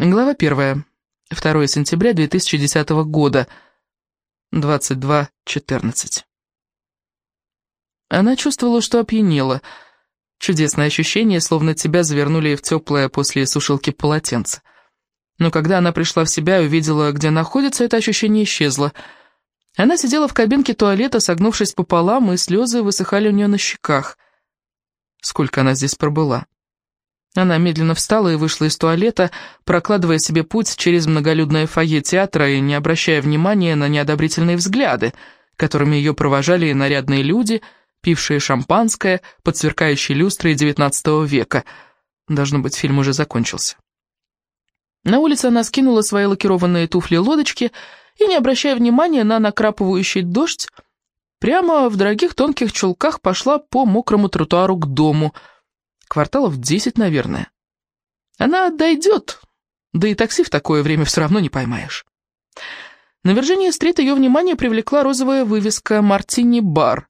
Глава первая. 2 сентября 2010 года. 22.14. Она чувствовала, что опьянела. Чудесное ощущение, словно тебя завернули в теплое после сушилки полотенце. Но когда она пришла в себя и увидела, где находится, это ощущение исчезло. Она сидела в кабинке туалета, согнувшись пополам, и слезы высыхали у нее на щеках. Сколько она здесь пробыла? Она медленно встала и вышла из туалета, прокладывая себе путь через многолюдное фойе театра и не обращая внимания на неодобрительные взгляды, которыми ее провожали нарядные люди, пившие шампанское под сверкающей люстрой XIX века. Должно быть, фильм уже закончился. На улице она скинула свои лакированные туфли-лодочки и, не обращая внимания на накрапывающий дождь, прямо в дорогих тонких чулках пошла по мокрому тротуару к дому — Кварталов десять, наверное. Она дойдет, да и такси в такое время все равно не поймаешь. На Вирджиния-стрит ее внимание привлекла розовая вывеска «Мартини-бар».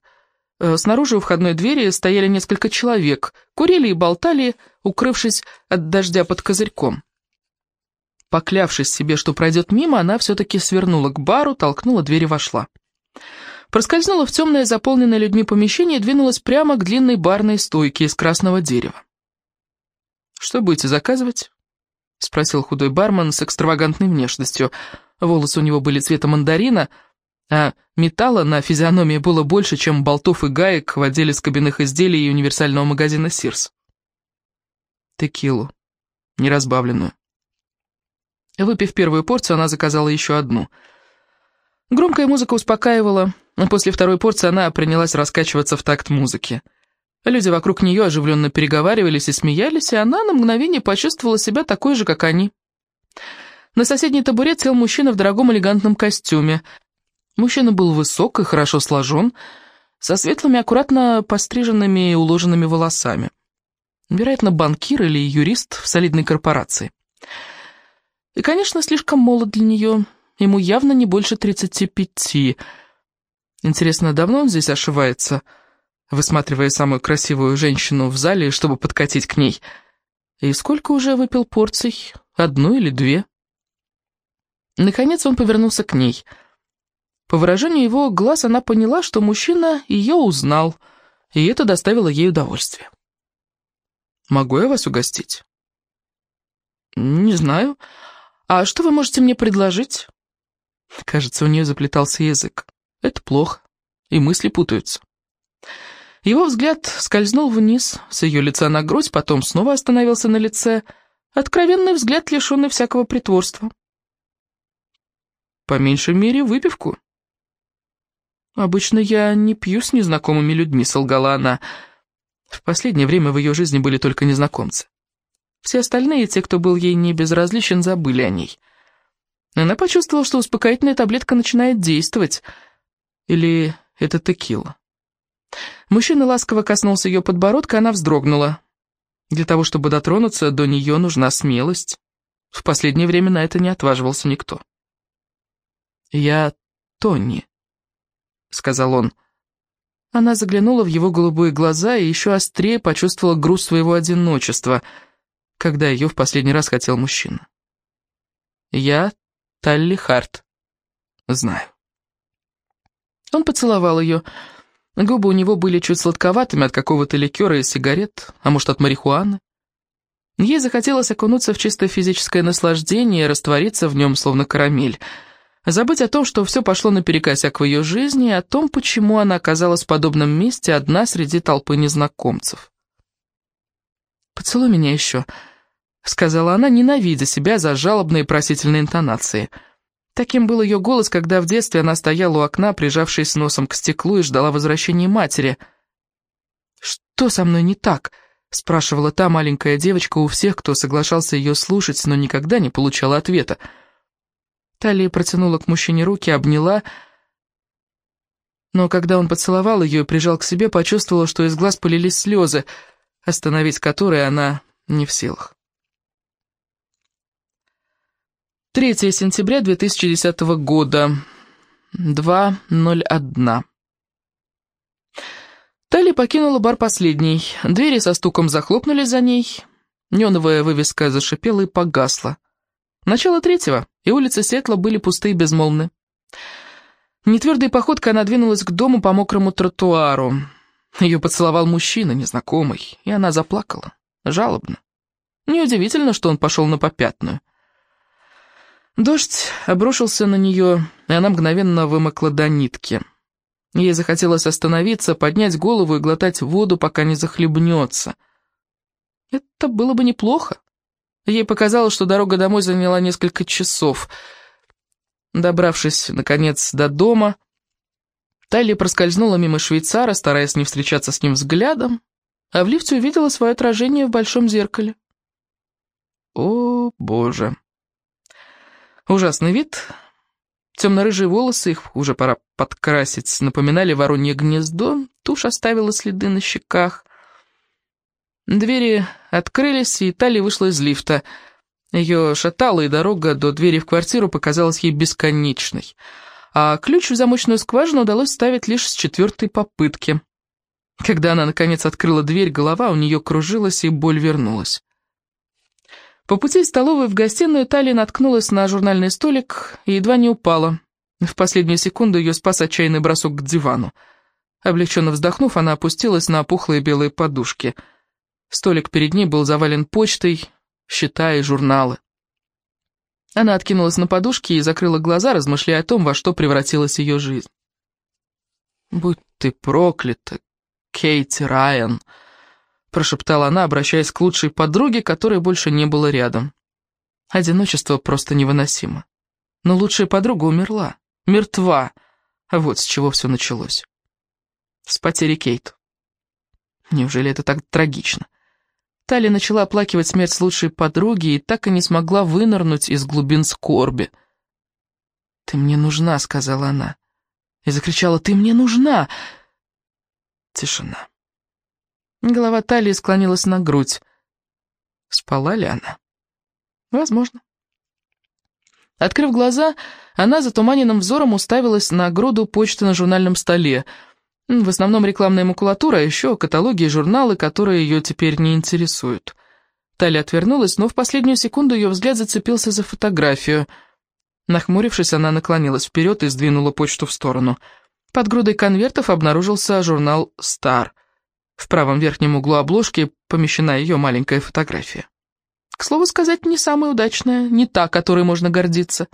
Э, снаружи у входной двери стояли несколько человек, курили и болтали, укрывшись от дождя под козырьком. Поклявшись себе, что пройдет мимо, она все-таки свернула к бару, толкнула дверь и вошла. Проскользнула в темное, заполненное людьми помещение и двинулась прямо к длинной барной стойке из красного дерева. «Что будете заказывать?» — спросил худой бармен с экстравагантной внешностью. Волосы у него были цвета мандарина, а металла на физиономии было больше, чем болтов и гаек в отделе скобяных изделий и универсального магазина «Сирс». Текилу, неразбавленную. Выпив первую порцию, она заказала еще одну. Громкая музыка успокаивала, После второй порции она принялась раскачиваться в такт музыки. Люди вокруг нее оживленно переговаривались и смеялись, и она на мгновение почувствовала себя такой же, как они. На соседний табурет сел мужчина в дорогом элегантном костюме. Мужчина был высок и хорошо сложен, со светлыми, аккуратно постриженными и уложенными волосами. Вероятно, банкир или юрист в солидной корпорации. И, конечно, слишком молод для нее, ему явно не больше тридцати пяти — Интересно, давно он здесь ошивается, высматривая самую красивую женщину в зале, чтобы подкатить к ней? И сколько уже выпил порций? Одну или две? Наконец он повернулся к ней. По выражению его глаз она поняла, что мужчина ее узнал, и это доставило ей удовольствие. «Могу я вас угостить?» «Не знаю. А что вы можете мне предложить?» Кажется, у нее заплетался язык. Это плохо, и мысли путаются. Его взгляд скользнул вниз, с ее лица на грудь, потом снова остановился на лице. Откровенный взгляд, лишенный всякого притворства. По меньшей мере, выпивку. «Обычно я не пью с незнакомыми людьми», — солгала она. В последнее время в ее жизни были только незнакомцы. Все остальные, те, кто был ей не безразличен, забыли о ней. Она почувствовала, что успокоительная таблетка начинает действовать — или это текила? Мужчина ласково коснулся ее подбородка, она вздрогнула. Для того, чтобы дотронуться, до нее нужна смелость. В последнее время на это не отваживался никто. «Я Тони», — сказал он. Она заглянула в его голубые глаза и еще острее почувствовала груз своего одиночества, когда ее в последний раз хотел мужчина. «Я Талли Харт. Знаю». Он поцеловал ее. Губы у него были чуть сладковатыми от какого-то ликера и сигарет, а может, от марихуаны. Ей захотелось окунуться в чисто физическое наслаждение и раствориться в нем, словно карамель. Забыть о том, что все пошло наперекосяк в ее жизни, и о том, почему она оказалась в подобном месте одна среди толпы незнакомцев. «Поцелуй меня еще», — сказала она, ненавидя себя за жалобные просительные интонации — Таким был ее голос, когда в детстве она стояла у окна, прижавшись носом к стеклу и ждала возвращения матери. «Что со мной не так?» — спрашивала та маленькая девочка у всех, кто соглашался ее слушать, но никогда не получала ответа. Талия протянула к мужчине руки, обняла, но когда он поцеловал ее и прижал к себе, почувствовала, что из глаз полились слезы, остановить которые она не в силах. 3 сентября 2010 года, 2.01. Тали покинула бар последней. Двери со стуком захлопнулись за ней. Неоновая вывеска зашипела и погасла. Начало третьего, и улицы Сетла были пусты и безмолвны. Нетвердой походкой она двинулась к дому по мокрому тротуару. Ее поцеловал мужчина, незнакомый, и она заплакала, жалобно. Неудивительно, что он пошел на попятную. Дождь обрушился на нее, и она мгновенно вымокла до нитки. Ей захотелось остановиться, поднять голову и глотать воду, пока не захлебнется. Это было бы неплохо. Ей показалось, что дорога домой заняла несколько часов. Добравшись, наконец, до дома, Талли проскользнула мимо швейцара, стараясь не встречаться с ним взглядом, а в лифте увидела свое отражение в большом зеркале. О, боже! Ужасный вид. Темно-рыжие волосы, их уже пора подкрасить, напоминали воронье гнездо, тушь оставила следы на щеках. Двери открылись, и Тали вышла из лифта. Ее шатало, и дорога до двери в квартиру показалась ей бесконечной. А ключ в замочную скважину удалось ставить лишь с четвертой попытки. Когда она, наконец, открыла дверь, голова у нее кружилась, и боль вернулась. По пути из столовой в гостиную Талия наткнулась на журнальный столик и едва не упала. В последнюю секунду ее спас отчаянный бросок к дивану. Облегченно вздохнув, она опустилась на пухлые белые подушки. Столик перед ней был завален почтой, счета и журналы. Она откинулась на подушки и закрыла глаза, размышляя о том, во что превратилась ее жизнь. «Будь ты проклята, Кейти Райан!» Прошептала она, обращаясь к лучшей подруге, которой больше не было рядом. Одиночество просто невыносимо. Но лучшая подруга умерла, мертва, а вот с чего все началось. С потери Кейт. Неужели это так трагично? Тали начала оплакивать смерть лучшей подруги и так и не смогла вынырнуть из глубин скорби. «Ты мне нужна», — сказала она. И закричала, «Ты мне нужна!» Тишина. Голова талии склонилась на грудь. Спала ли она? Возможно. Открыв глаза, она затуманенным взором уставилась на груду почты на журнальном столе. В основном рекламная макулатура, а еще каталоги и журналы, которые ее теперь не интересуют. Талия отвернулась, но в последнюю секунду ее взгляд зацепился за фотографию. Нахмурившись, она наклонилась вперед и сдвинула почту в сторону. Под грудой конвертов обнаружился журнал «Стар». В правом верхнем углу обложки помещена ее маленькая фотография. К слову сказать, не самая удачная, не та, которой можно гордиться.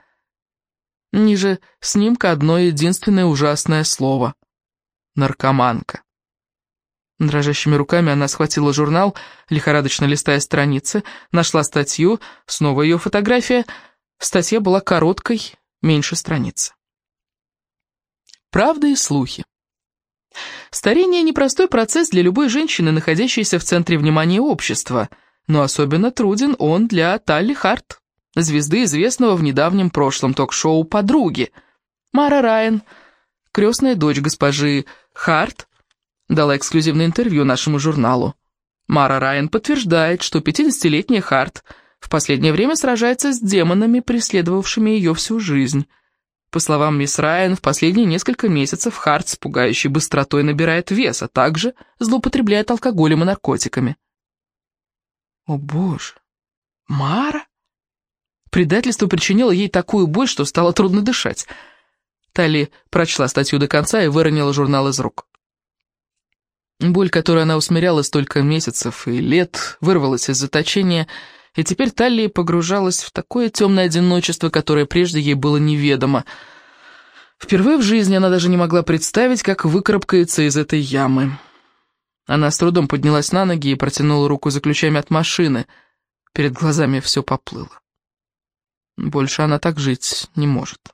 Ниже снимка одно единственное ужасное слово — наркоманка. Дрожащими руками она схватила журнал, лихорадочно листая страницы, нашла статью, снова ее фотография. Статья была короткой, меньше страницы. Правда и слухи. Старение – непростой процесс для любой женщины, находящейся в центре внимания общества, но особенно труден он для Талли Харт, звезды известного в недавнем прошлом ток-шоу «Подруги». Мара Райан, крестная дочь госпожи Харт, дала эксклюзивное интервью нашему журналу. Мара Райан подтверждает, что 50-летняя Харт в последнее время сражается с демонами, преследовавшими ее всю жизнь – по словам мисс Райан, в последние несколько месяцев Харт с пугающей быстротой набирает вес, а также злоупотребляет алкоголем и наркотиками. О боже, Мара? Предательство причинило ей такую боль, что стало трудно дышать. Тали прочла статью до конца и выронила журнал из рук. Боль, которую она усмиряла столько месяцев и лет, вырвалась из заточения и теперь Талли погружалась в такое темное одиночество, которое прежде ей было неведомо. Впервые в жизни она даже не могла представить, как выкарабкается из этой ямы. Она с трудом поднялась на ноги и протянула руку за ключами от машины. Перед глазами все поплыло. Больше она так жить не может.